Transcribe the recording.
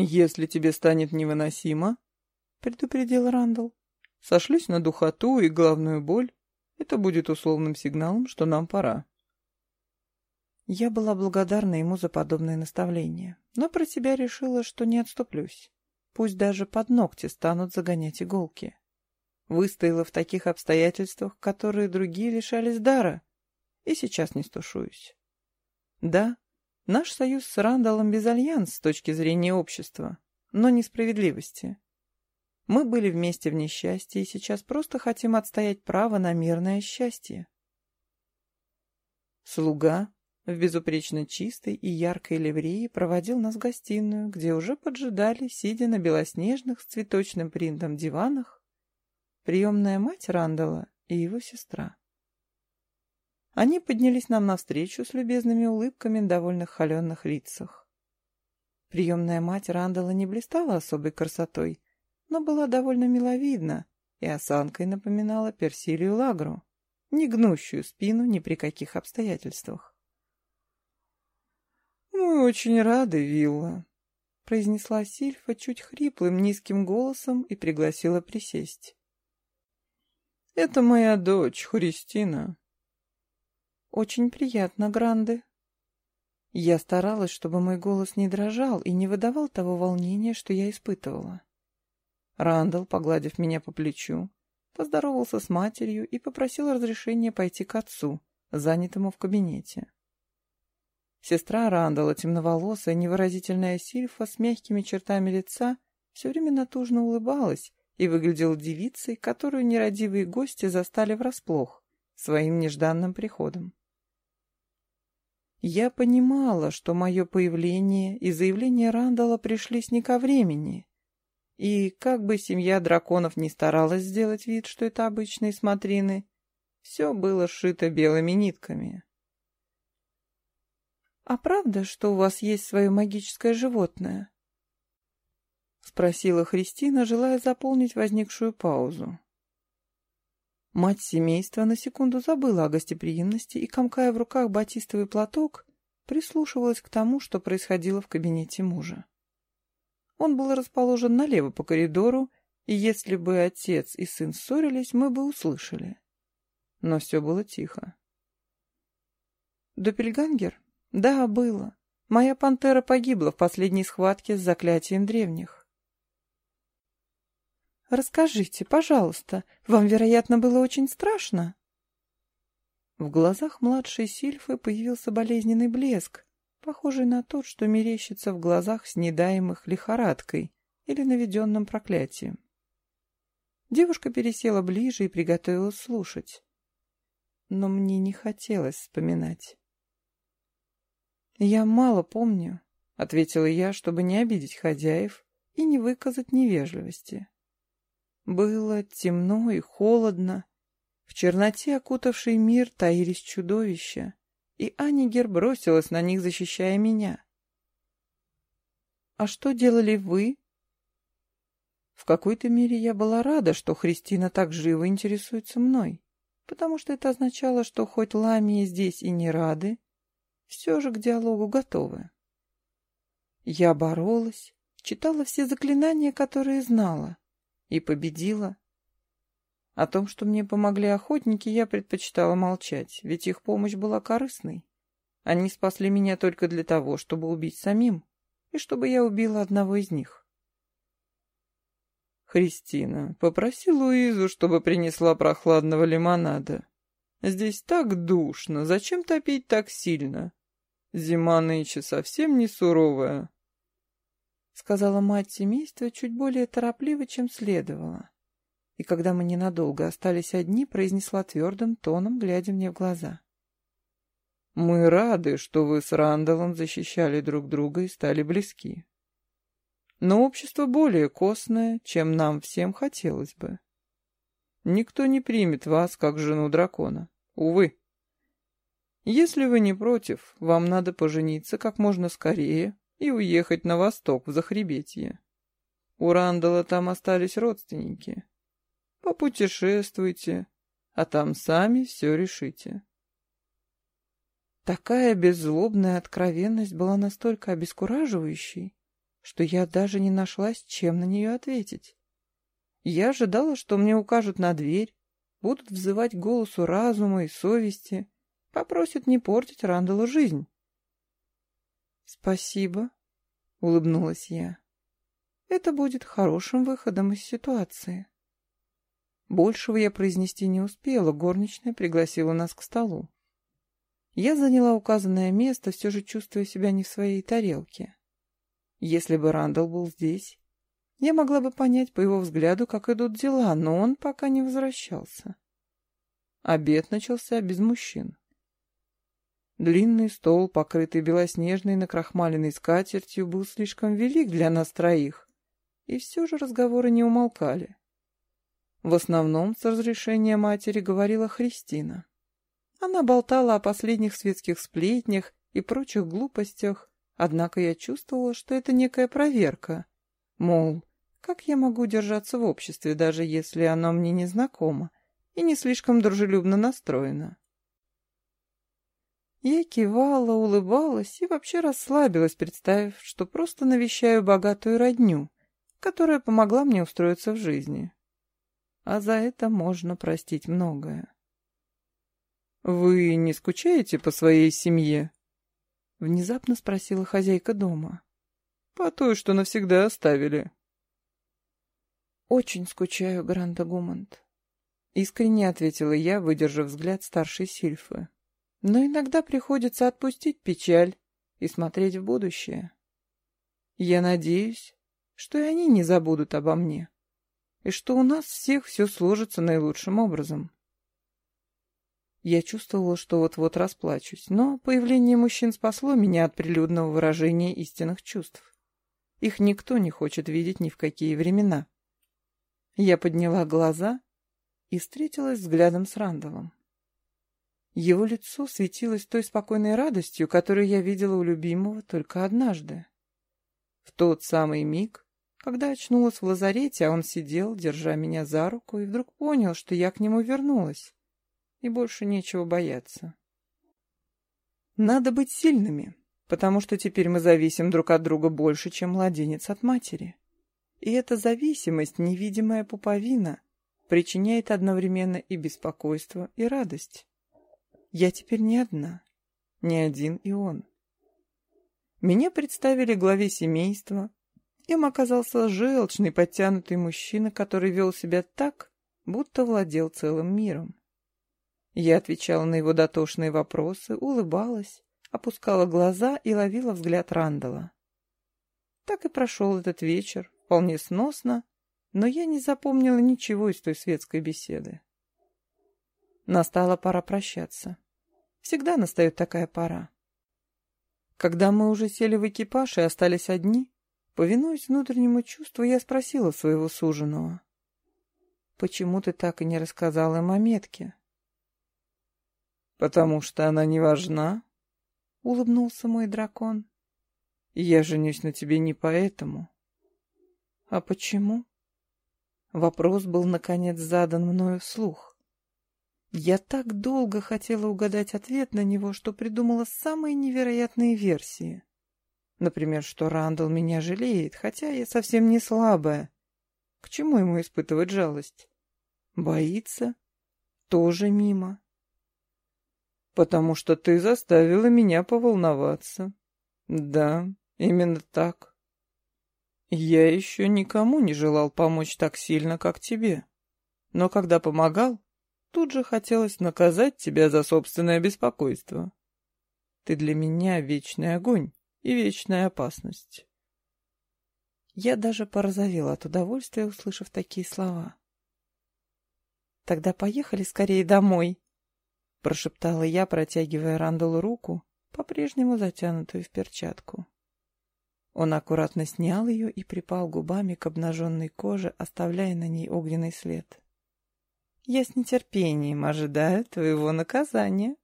«Если тебе станет невыносимо», — предупредил Рандall, — «сошлись на духоту и главную боль. Это будет условным сигналом, что нам пора». Я была благодарна ему за подобное наставление, но про себя решила, что не отступлюсь. Пусть даже под ногти станут загонять иголки. Выстояла в таких обстоятельствах, которые другие лишались дара, и сейчас не стушуюсь. Да, наш союз с Рандалом без альянс с точки зрения общества, но несправедливости. Мы были вместе в несчастье и сейчас просто хотим отстоять право на мирное счастье. Слуга, в безупречно чистой и яркой ливреи проводил нас в гостиную, где уже поджидали, сидя на белоснежных с цветочным принтом диванах, приемная мать Рандала и его сестра. Они поднялись нам навстречу с любезными улыбками на довольных холеных лицах. Приемная мать Рандала не блистала особой красотой, но была довольно миловидна и осанкой напоминала Персилию Лагру, не гнущую спину ни при каких обстоятельствах. «Мы очень рады, Вилла», — произнесла Сильфа чуть хриплым низким голосом и пригласила присесть. «Это моя дочь, Христина». «Очень приятно, Гранды». Я старалась, чтобы мой голос не дрожал и не выдавал того волнения, что я испытывала. Рандall, погладив меня по плечу, поздоровался с матерью и попросил разрешения пойти к отцу, занятому в кабинете. Сестра Рандала, темноволосая, невыразительная сильфа с мягкими чертами лица, все время натужно улыбалась и выглядела девицей, которую нерадивые гости застали врасплох своим нежданным приходом. Я понимала, что мое появление и заявление Рандала пришлись не ко времени, и как бы семья драконов не старалась сделать вид, что это обычные смотрины, все было сшито белыми нитками. «А правда, что у вас есть свое магическое животное?» — спросила Христина, желая заполнить возникшую паузу. Мать семейства на секунду забыла о гостеприимности и, комкая в руках батистовый платок, прислушивалась к тому, что происходило в кабинете мужа. Он был расположен налево по коридору, и если бы отец и сын ссорились, мы бы услышали. Но все было тихо. «Доппельгангер?» Да, было. Моя пантера погибла в последней схватке с заклятием древних. Расскажите, пожалуйста, вам, вероятно, было очень страшно? В глазах младшей Сильфы появился болезненный блеск, похожий на тот, что мерещится в глазах снедаемых лихорадкой или наведенным проклятием. Девушка пересела ближе и приготовилась слушать. Но мне не хотелось вспоминать. «Я мало помню», — ответила я, чтобы не обидеть хозяев и не выказать невежливости. Было темно и холодно. В черноте, окутавший мир, таились чудовища, и Анигер бросилась на них, защищая меня. «А что делали вы?» В какой-то мере я была рада, что Христина так живо интересуется мной, потому что это означало, что хоть Ламии здесь и не рады, все же к диалогу готовы. Я боролась, читала все заклинания, которые знала, и победила. О том, что мне помогли охотники, я предпочитала молчать, ведь их помощь была корыстной. Они спасли меня только для того, чтобы убить самим, и чтобы я убила одного из них. «Христина, попроси Луизу, чтобы принесла прохладного лимонада. Здесь так душно, зачем топить так сильно?» Зима нынче совсем не суровая, — сказала мать семейства чуть более торопливо, чем следовало. И когда мы ненадолго остались одни, произнесла твердым тоном, глядя мне в глаза. «Мы рады, что вы с Рандалом защищали друг друга и стали близки. Но общество более костное, чем нам всем хотелось бы. Никто не примет вас как жену дракона. Увы». Если вы не против, вам надо пожениться как можно скорее и уехать на восток, в Захребетье. У Рандала там остались родственники. Попутешествуйте, а там сами все решите. Такая беззлобная откровенность была настолько обескураживающей, что я даже не нашлась, чем на нее ответить. Я ожидала, что мне укажут на дверь, будут взывать голосу разума и совести, попросят не портить Рандалу жизнь. «Спасибо», — улыбнулась я. «Это будет хорошим выходом из ситуации». Большего я произнести не успела, горничная пригласила нас к столу. Я заняла указанное место, все же чувствуя себя не в своей тарелке. Если бы Рандall был здесь, я могла бы понять по его взгляду, как идут дела, но он пока не возвращался. Обед начался без мужчин. Длинный стол, покрытый белоснежной накрахмаленной скатертью, был слишком велик для нас троих, и все же разговоры не умолкали. В основном с разрешения матери говорила Христина. Она болтала о последних светских сплетнях и прочих глупостях, однако я чувствовала, что это некая проверка. Мол, как я могу держаться в обществе, даже если оно мне не знакомо и не слишком дружелюбно настроено? Я кивала, улыбалась и вообще расслабилась, представив, что просто навещаю богатую родню, которая помогла мне устроиться в жизни. А за это можно простить многое. «Вы не скучаете по своей семье?» — внезапно спросила хозяйка дома. «По той, что навсегда оставили». «Очень скучаю, Гранда Гумант», — искренне ответила я, выдержав взгляд старшей Сильфы. «Но иногда приходится отпустить печаль и смотреть в будущее. Я надеюсь, что и они не забудут обо мне, и что у нас всех все сложится наилучшим образом». Я чувствовала, что вот-вот расплачусь, но появление мужчин спасло меня от прилюдного выражения истинных чувств. Их никто не хочет видеть ни в какие времена. Я подняла глаза и встретилась взглядом с Рандовым. Его лицо светилось той спокойной радостью, которую я видела у любимого только однажды. В тот самый миг, когда очнулась в лазарете, а он сидел, держа меня за руку, и вдруг понял, что я к нему вернулась и больше нечего бояться. Надо быть сильными, потому что теперь мы зависим друг от друга больше, чем младенец от матери. И эта зависимость, невидимая пуповина, причиняет одновременно и беспокойство, и радость. Я теперь не одна, не один и он. Меня представили главе семейства. Им оказался желчный, подтянутый мужчина, который вел себя так, будто владел целым миром. Я отвечала на его дотошные вопросы, улыбалась, опускала глаза и ловила взгляд Рандала. Так и прошел этот вечер, вполне сносно, но я не запомнила ничего из той светской беседы. Настала пора прощаться. Всегда настает такая пора. Когда мы уже сели в экипаж и остались одни, повинуясь внутреннему чувству, я спросила своего суженого. «Почему ты так и не рассказал им о метке?» «Потому что она не важна?» — улыбнулся мой дракон. «Я женюсь на тебе не поэтому». «А почему?» Вопрос был, наконец, задан мною вслух. Я так долго хотела угадать ответ на него, что придумала самые невероятные версии. Например, что Рандall меня жалеет, хотя я совсем не слабая. К чему ему испытывать жалость? Боится? Тоже мимо потому что ты заставила меня поволноваться. Да, именно так. Я еще никому не желал помочь так сильно, как тебе. Но когда помогал, тут же хотелось наказать тебя за собственное беспокойство. Ты для меня вечный огонь и вечная опасность. Я даже порозовела от удовольствия, услышав такие слова. «Тогда поехали скорее домой», — прошептала я, протягивая Рандалу руку, по-прежнему затянутую в перчатку. Он аккуратно снял ее и припал губами к обнаженной коже, оставляя на ней огненный след. «Я с нетерпением ожидаю твоего наказания»,